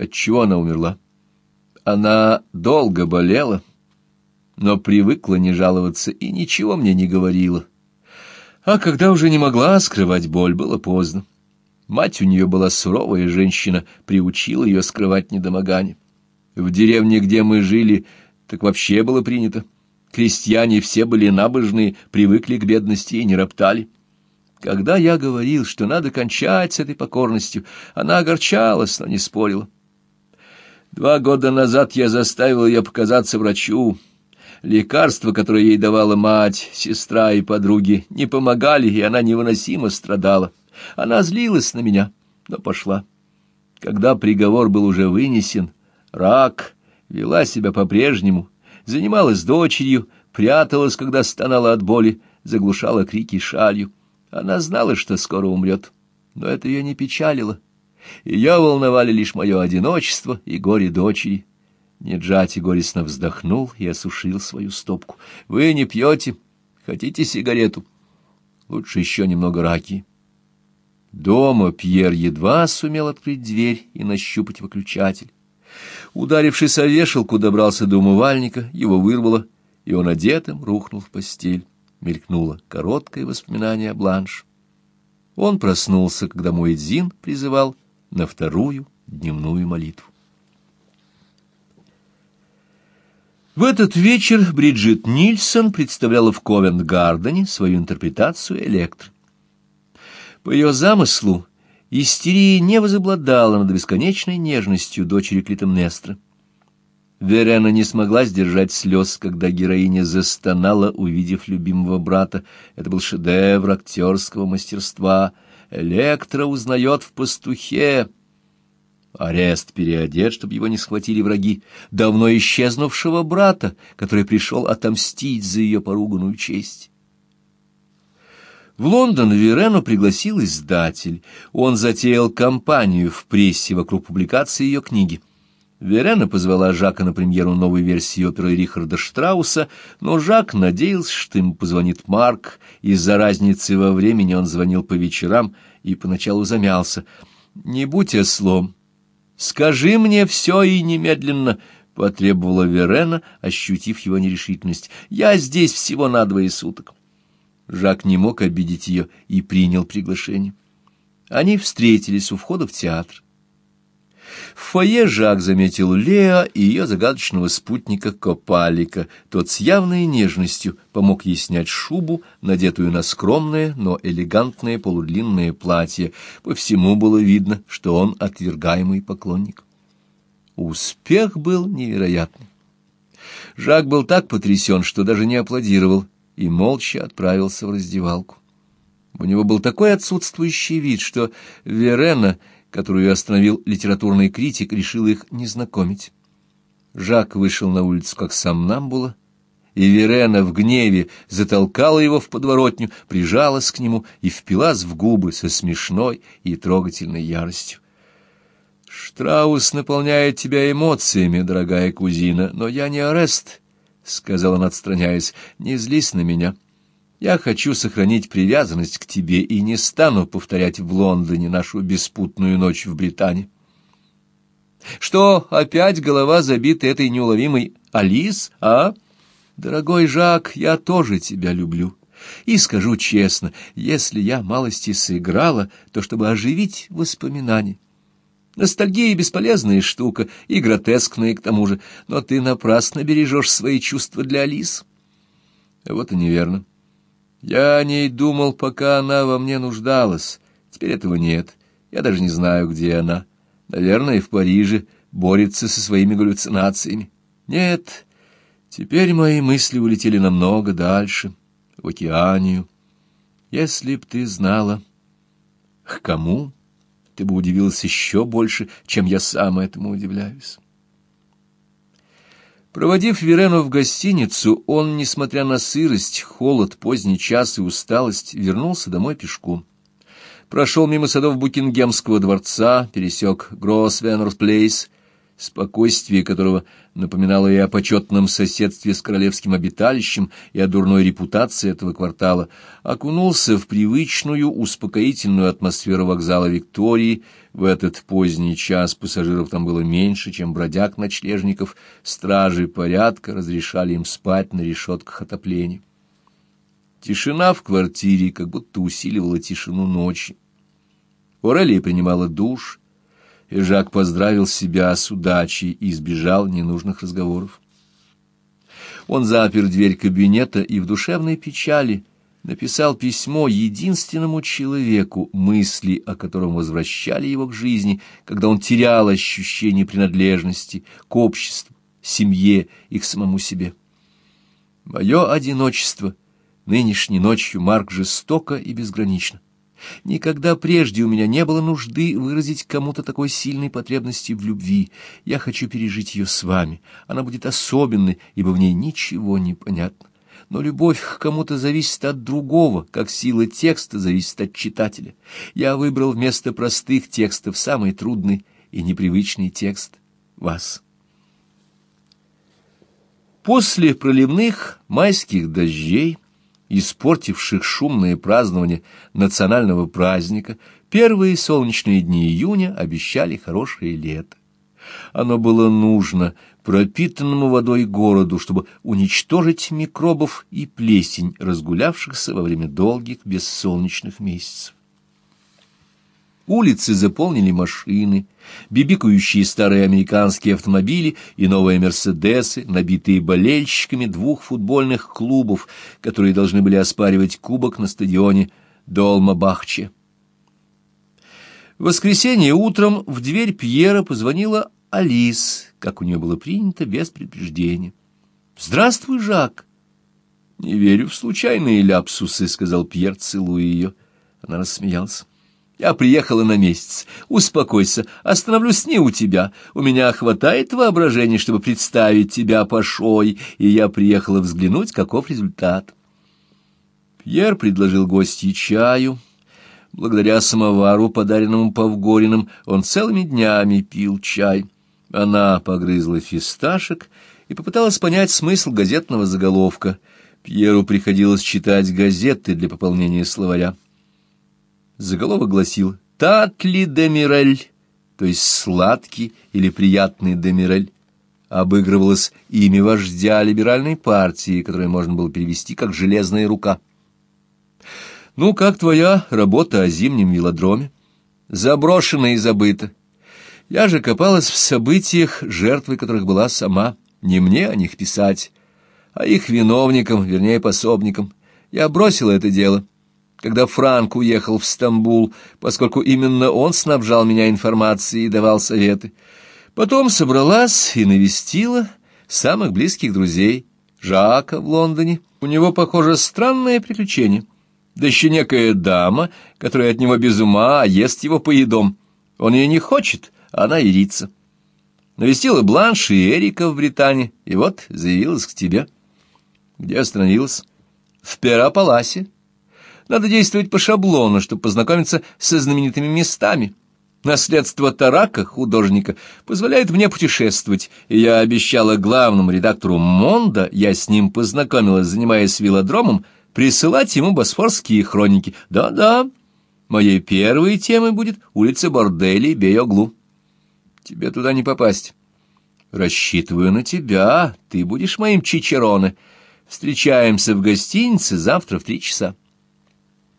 От чего она умерла? Она долго болела, но привыкла не жаловаться и ничего мне не говорила. А когда уже не могла скрывать боль, было поздно. Мать у нее была суровая женщина, приучила ее скрывать недомогание. В деревне, где мы жили, так вообще было принято. Крестьяне все были набожные, привыкли к бедности и не роптали. Когда я говорил, что надо кончать с этой покорностью, она огорчалась, но не спорила. Два года назад я заставил ее показаться врачу. Лекарства, которые ей давала мать, сестра и подруги, не помогали, и она невыносимо страдала. Она злилась на меня, но пошла. Когда приговор был уже вынесен, рак вела себя по-прежнему, занималась дочерью, пряталась, когда стонала от боли, заглушала крики шалью. Она знала, что скоро умрет, но это ее не печалило. Ее волновали лишь мое одиночество и горе дочери. Неджати горестно вздохнул и осушил свою стопку. — Вы не пьете? Хотите сигарету? Лучше еще немного раки. Дома Пьер едва сумел открыть дверь и нащупать выключатель. Ударившись о вешалку, добрался до умывальника, его вырвало, и он одетым рухнул в постель. Мелькнуло короткое воспоминание о Бланш. Он проснулся, когда Муэдзин призывал на вторую дневную молитву. В этот вечер Бриджит Нильсон представляла в Ковент-Гардене свою интерпретацию «Электро». По ее замыслу, истерия не возобладала над бесконечной нежностью дочери Клитемнестра. Верена не смогла сдержать слез, когда героиня застонала, увидев любимого брата. Это был шедевр актерского мастерства. Электро узнает в пастухе. Арест переодет, чтобы его не схватили враги, давно исчезнувшего брата, который пришел отомстить за ее поруганную честь. В Лондон Верену пригласил издатель. Он затеял кампанию в прессе вокруг публикации ее книги. Верена позвала Жака на премьеру новой версии оперы Рихарда Штрауса, но Жак надеялся, что ему позвонит Марк. Из-за разницы во времени он звонил по вечерам и поначалу замялся. «Не будь ослом. Скажи мне все и немедленно», — потребовала Верена, ощутив его нерешительность. «Я здесь всего на двое суток». Жак не мог обидеть ее и принял приглашение. Они встретились у входа в театр. В фойе Жак заметил Лео и ее загадочного спутника Копалика. Тот с явной нежностью помог ей снять шубу, надетую на скромное, но элегантное полудлинное платье. По всему было видно, что он отвергаемый поклонник. Успех был невероятный. Жак был так потрясен, что даже не аплодировал, и молча отправился в раздевалку. У него был такой отсутствующий вид, что Верена, которую остановил литературный критик, решил их не знакомить. Жак вышел на улицу как сам Намбула, и Верена в гневе затолкала его в подворотню, прижалась к нему и впилась в губы со смешной и трогательной яростью. «Штраус наполняет тебя эмоциями, дорогая кузина, но я не арест, — сказал он, отстраняясь, — не злись на меня. Я хочу сохранить привязанность к тебе и не стану повторять в Лондоне нашу беспутную ночь в Британии. Что, опять голова забита этой неуловимой Алис, а? Дорогой Жак, я тоже тебя люблю. И скажу честно, если я малости сыграла, то чтобы оживить воспоминания. Ностальгия — бесполезная штука, и гротескная к тому же, но ты напрасно бережешь свои чувства для Алис. Вот и неверно. Я о ней думал, пока она во мне нуждалась. Теперь этого нет. Я даже не знаю, где она. Наверное, в Париже борется со своими галлюцинациями. Нет, теперь мои мысли улетели намного дальше, в океанию. Если б ты знала, к кому ты бы удивилась еще больше, чем я сам этому удивляюсь. Проводив Верену в гостиницу, он, несмотря на сырость, холод, поздний час и усталость, вернулся домой пешком. Прошел мимо садов Букингемского дворца, пересек Гроссвеннерс-Плейс, спокойствие которого напоминало и о почетном соседстве с королевским обиталищем, и о дурной репутации этого квартала, окунулся в привычную успокоительную атмосферу вокзала Виктории. В этот поздний час пассажиров там было меньше, чем бродяг-ночлежников, стражи порядка разрешали им спать на решетках отопления. Тишина в квартире как будто усиливала тишину ночи. Орелия принимала душ, и Жак поздравил себя с удачей и избежал ненужных разговоров. Он запер дверь кабинета и в душевной печали написал письмо единственному человеку, мысли о котором возвращали его к жизни, когда он терял ощущение принадлежности к обществу, семье и к самому себе. Мое одиночество нынешней ночью Марк жестоко и безгранично. Никогда прежде у меня не было нужды выразить кому-то такой сильной потребности в любви. Я хочу пережить ее с вами. Она будет особенной, ибо в ней ничего не понятно. Но любовь к кому-то зависит от другого, как сила текста зависит от читателя. Я выбрал вместо простых текстов самый трудный и непривычный текст — вас. После проливных майских дождей испортивших шумное празднование национального праздника, первые солнечные дни июня обещали хорошее лето. Оно было нужно пропитанному водой городу, чтобы уничтожить микробов и плесень, разгулявшихся во время долгих бессолнечных месяцев. Улицы заполнили машины, бибикающие старые американские автомобили и новые «Мерседесы», набитые болельщиками двух футбольных клубов, которые должны были оспаривать кубок на стадионе Долма-Бахче. В воскресенье утром в дверь Пьера позвонила Алис, как у нее было принято, без предупреждения. «Здравствуй, Жак!» «Не верю в случайные ляпсусы», — сказал Пьер, целуя ее. Она рассмеялась. Я приехала на месяц. Успокойся, остановлюсь не у тебя. У меня хватает воображения, чтобы представить тебя пошой, и я приехала взглянуть, каков результат. Пьер предложил гостье чаю. Благодаря самовару, подаренному Павгориным, он целыми днями пил чай. Она погрызла фисташек и попыталась понять смысл газетного заголовка. Пьеру приходилось читать газеты для пополнения словаря. Заголовок гласил «Татли Демирель», то есть «сладкий» или «приятный Демирель». Обыгрывалось имя вождя либеральной партии, которое можно было перевести как «железная рука». «Ну, как твоя работа о зимнем велодроме?» «Заброшена и забыта. Я же копалась в событиях, жертвой которых была сама. Не мне о них писать, а их виновникам, вернее, пособникам. Я бросила это дело» когда Франк уехал в Стамбул, поскольку именно он снабжал меня информацией и давал советы. Потом собралась и навестила самых близких друзей, Жака в Лондоне. У него, похоже, странное приключение. Да еще некая дама, которая от него без ума, а ест его поедом. Он ее не хочет, а она ирится. Навестила Бланш и Эрика в Британии, и вот заявилась к тебе. Где остановилась? В Пера-Паласе. Надо действовать по шаблону, чтобы познакомиться со знаменитыми местами. Наследство Тарака, художника, позволяет мне путешествовать, и я обещала главному редактору Монда, я с ним познакомилась, занимаясь велодромом, присылать ему босфорские хроники. Да-да, моей первой темой будет улица Борделей, Бей-Оглу. Тебе туда не попасть. Рассчитываю на тебя, ты будешь моим чичероне. Встречаемся в гостинице завтра в три часа.